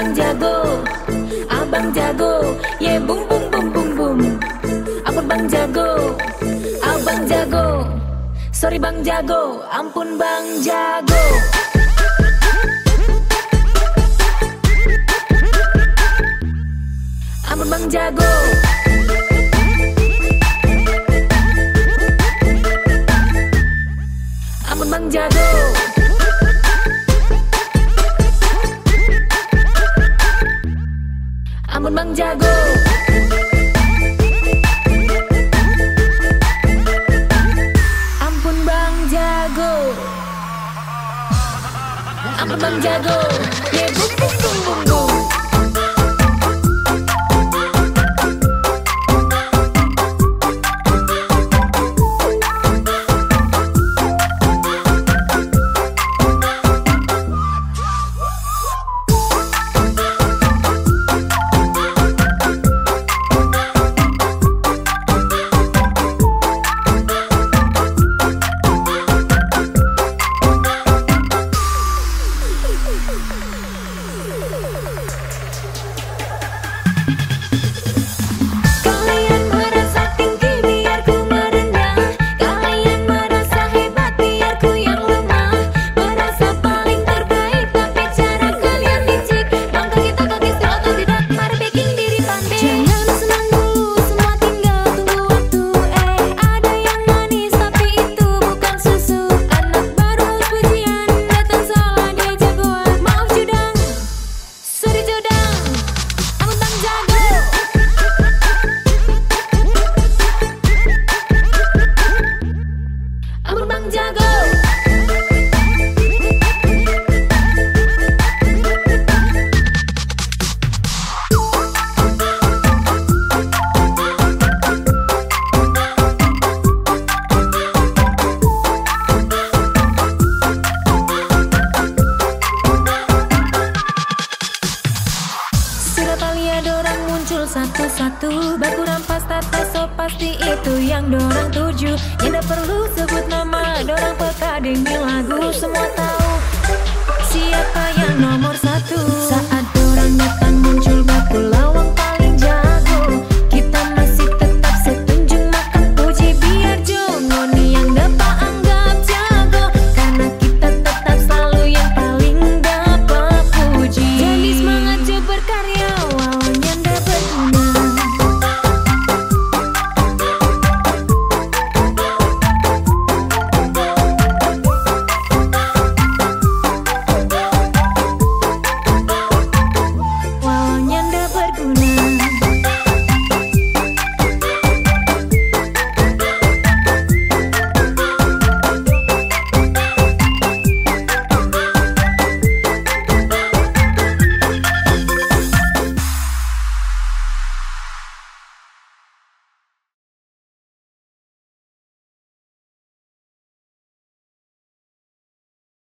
Abang jago, abang jago, ye yeah, bum bum bum bum bum. Ampun bang jago, abang jago, sorry bang jago, ampun bang jago. Ampun bang jago. Bang Jago. Ampun Bang Jago. Ampun Bang Jago? Yeah, bum bum satu-satu Baku rampas tata so pasti itu yang dorang tuju. Yang tak perlu sebut nama Dorang peka dengan lagu. Semua tahu siapa